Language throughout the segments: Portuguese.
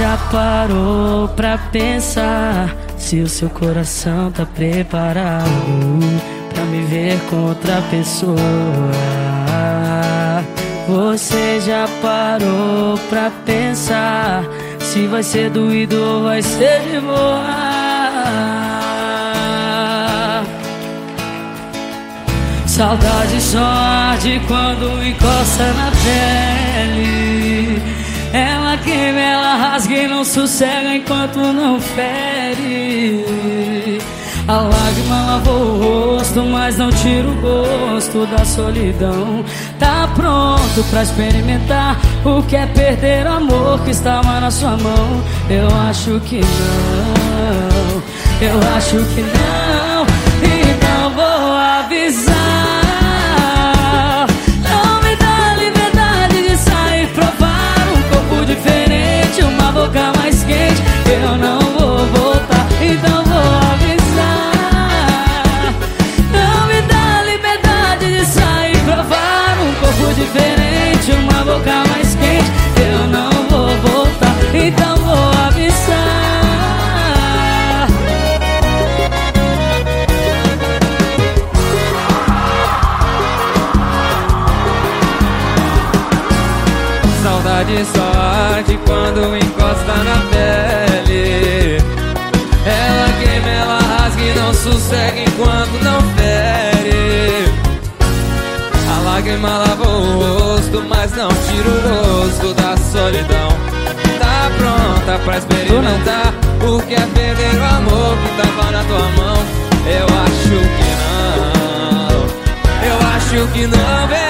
já parou pra pensar se o seu coração tá preparado pra me ver com outra pessoa? Você já parou pra pensar se vai ser doído ou vai ser de boa? Saudade só arde quando encosta na pele não sossega enquanto não fere. A lágrima lavou o rosto, mas não tira o gosto da solidão. Tá pronto pra experimentar o que é perder o amor que estava na sua mão. Eu acho que não, eu acho que não. Então vou avisar saudade só arde quando encosta na pele. Ela queima, ela rasga e não sossega enquanto não fere. A lágrima lava o rosto, mas não tira o rosto da solidão. Tá pronta pra experimentar o que é perder o amor que tava na tua mão. Eu acho que não, eu acho que não,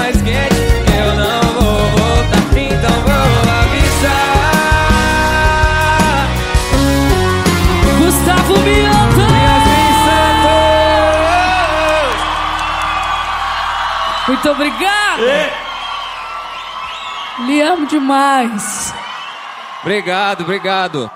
Muito obrigado. E... Lhe amo demais. Obrigado, obrigado